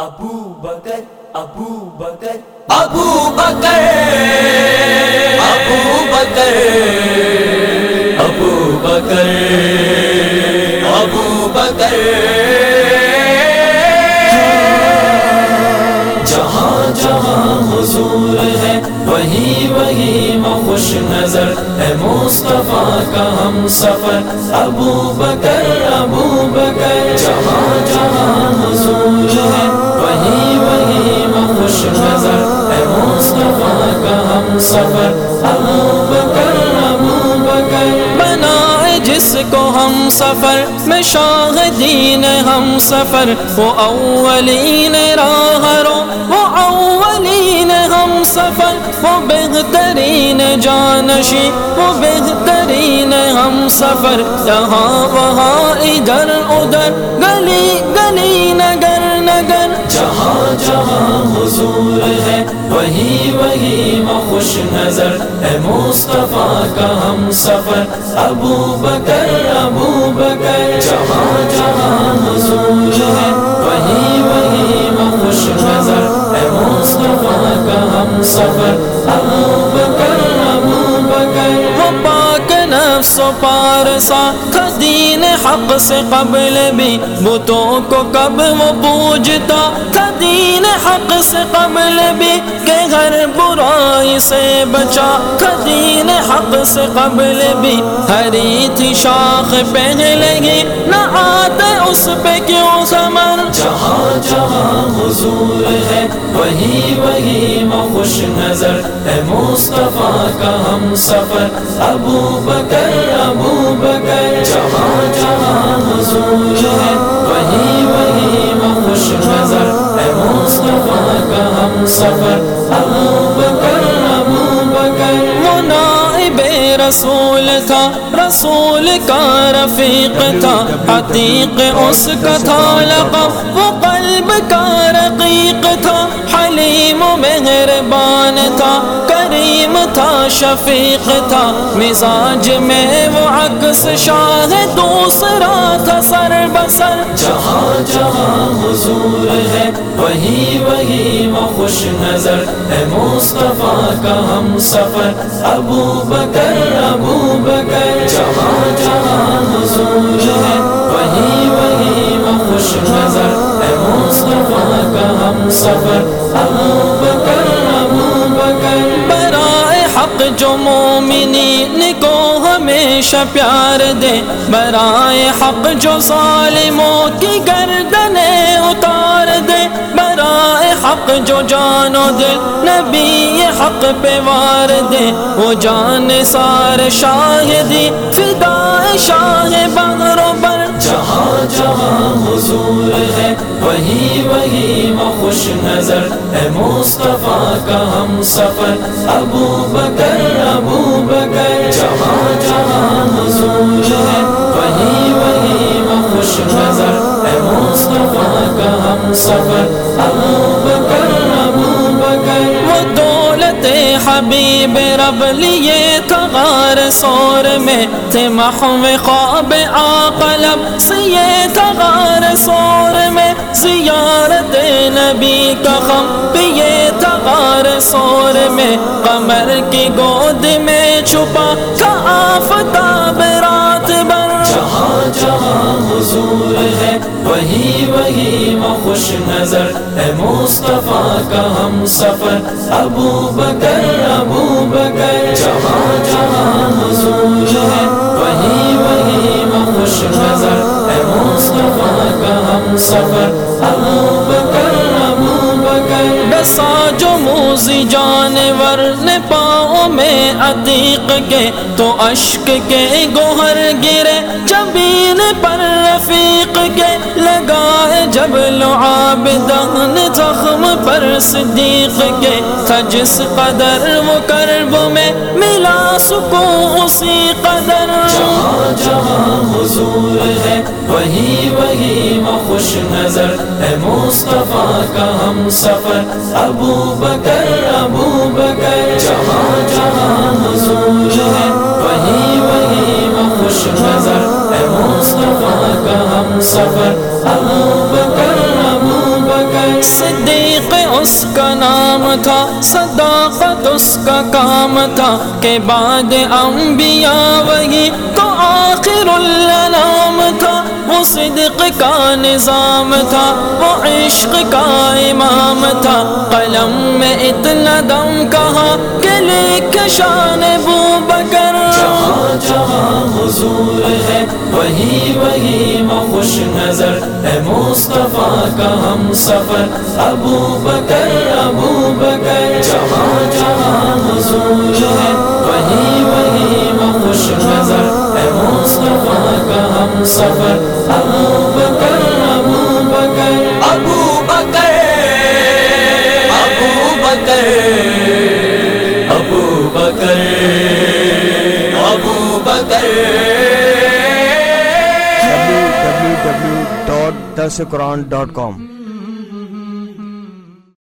ابو بکر ابو بکر۔ ابو بکر ابو بکر ابو بکر ابو بکر۔ جہاں جہاں حضور ہے، وہی وہی خوش نظر۔ ہے مصطفیٰ کا ہم سفر۔ ابو بکر ابو بکر۔ جہاں جہاں حضور ہے وہی وہی خوش نظر ہے مصطفیٰ کا ہم سفر ابو بکر ابو بکر جس کو ہم سفر میں شاہ دین ہم سفر، وہ اولین راہرو وہ اولین ہم سفر، وہ بہترین جانشی وہ بہترین ہم سفر، یہاں وہاں ادھر ادھر، گلی گلی نگر نگر جہاں جہاں حضور ہے، وہی وہی خوش نظر۔ ہے مصطفیٰ کا ہم سفر، ابو بکر ابو بکر۔ جہاں جہاں حضور ہے، وہی وہی خوش نظر۔ ہے مصطفیٰ کا ہم سفر پارسا تھا دین حق سے قبل بھی، بتوں کو کب وہ پوجتا؟ تھا دین حق سے قبل بھی، کہ گھر برائی سے بچا۔ تھا دین حق سے قبل بھی، ہری تھی شاخ پہلے گی نہ آتے اس پہ کیوں سمر حضور ہے، وہی وہی خوش نظر۔ ہے مصطفیٰ کا ہم سفر۔ ابو بکر ابو بکر۔ جہاں جہاں حضور ہے، وہی وہی خوش نظر۔ ہے مصطفیٰ کا ہم سفر۔ ابو بکر ابو بکر۔ وہ رسول تھا رسول کا رفیق تھا۔ عتیق اس کا تھا لقب۔ وہ کا رقیق تھا، حلیم و مہربان تھا، کریم تھا، شفیق تھا۔ مزاج میں وہ عکس شاہ، دوسرا تھا سر بسر۔ جہاں جہاں حضور ہے، وہی وہی وہ خوش نظر۔ ہے مصطفیٰ کا ہم سفر، ابو بکر، ابو حق جو مومنین کو ہمیشہ پیار دے، برائے حق جو ظالموں کی گردنیں اتار دے، برائے حق جو جانو دل نبی حق پہ وار دے۔ وہ جان سار شاہدی فدائے شاہ بغرو بر۔ جہاں جہاں حضور خوش نظر ہے مصطفیٰ کا ہم سفر۔ ابو بکر ابو بکر، جہاں جہاں حضور ہے، وہی وہی خوش نظر ہے مصطفیٰ کا ہم سفر۔ ابو بکر حبیب رب لیے تغار سور میں تھے محو خواب آقلب سیے تغار سور میں زیارت نبی کا غم پیے تغار سور میں، قمر کی گود میں چھپا تھا آفتاب حضور ہے۔ وہی وہی خوش نظر۔ ہے مصطفیٰ کا ہم سفر۔ ابو بکر ابو بکر۔ جہاں جہاں حضور ہے۔ پاؤں میں عتیق کے تو اشک کے گوہر گرے، جبین پر رفیق کے لگائے جب لعاب دہن زخم پر صدیق کے۔ تھا جس قدر وہ کرب میں ملا سکون اسی قدر۔ جہاں جہاں حضور ہے، وہی وہی خوش نظر ہے مصطفیٰ کا ہم سفر۔ ابو بکر ابو بکر، جہاں جہاں حضور ہے، وہی وہی خوش نظر ہے مصطفیٰ کا ہم سفر۔ ابو بکر ابو بکر۔ اس کا نام تھا، صداقت اس کا کام تھا کہ بعد انبیاء وہی تو آخر الانام تھا۔ وہ صدق کا نظام تھا، وہ عشق کا امام تھا۔ قلم میں اتنا دم کہا کہ لکھ شان بو بکر۔ جہاں جہاں حضور ہے، وہی وہی خوش نظر۔ ہے مصطفیٰ کا ہم سفر، ابو بکر ابو بکر۔ جہاں جہاں حضور ہے، وہی وہی خوش نظر۔ ہے مصطفیٰ سفر ابو بکر ابو بکر۔ ابو بکر ابو بکر۔ ابو بکر۔ ابو بکر۔ www.dasquran.com